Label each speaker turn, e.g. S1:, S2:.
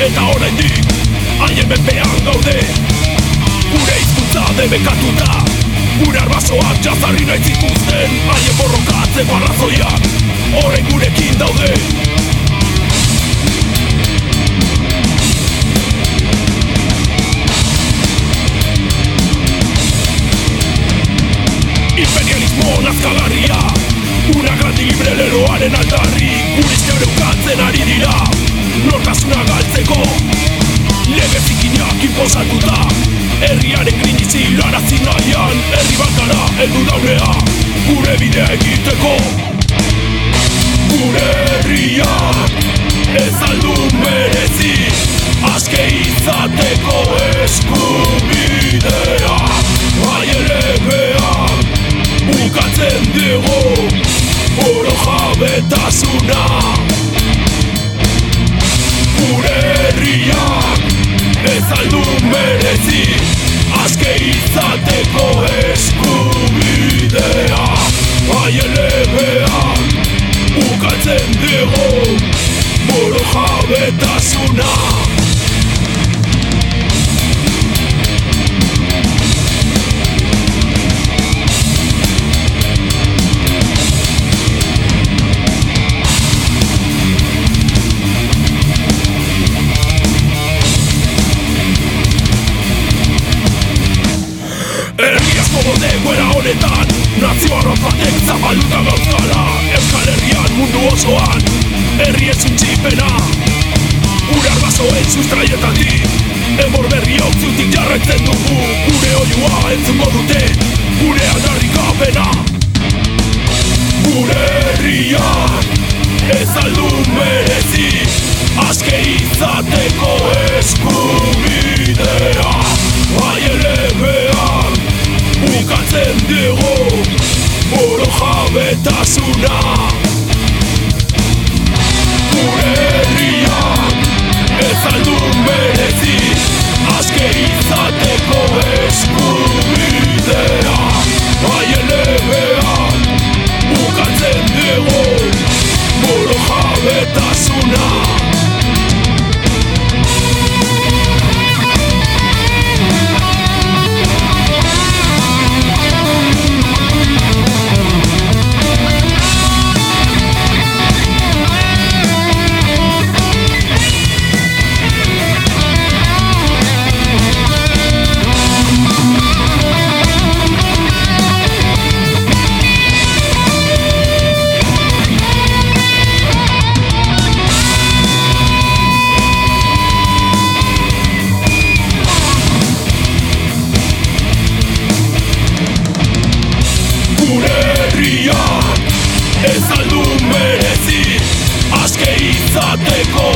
S1: eta oraindik haien menpean gaude. Gure izkuntza debekatuta Gure arbasoak jazarri nahi zituzten Haien borrokatzeko arrazoiak Horren gurekin daude. Imperialismo nazkagarria Una grandi libre leroaren aldarri Gurizke ureukatzen ari dira Nortasuna galtzeko. Lege zikinak inposatuta. Herriaren grinizi larazi nahian. Herri bakara edu daunea Gure bidea egiteko. Gure herriak Ez aldu merezi. Aske izateko Ez aldu merezi Aske izateko eskubidea. Haien legeak Bukatzen dugu Boro jabetasuna honetan Nazio arroz batek zabaluta gauzkala Euskal Herrian mundu osoan Herri ez untxipena Gure arbasoen sustraietatik Emor berri hau zutik jarretzen dugu. Gure oioa entzungo dute Gure aldarrikapena. Gure herriak Ez aldu merezi Aske izateko eskubidea Oro Ez aldu merezi Aske izateko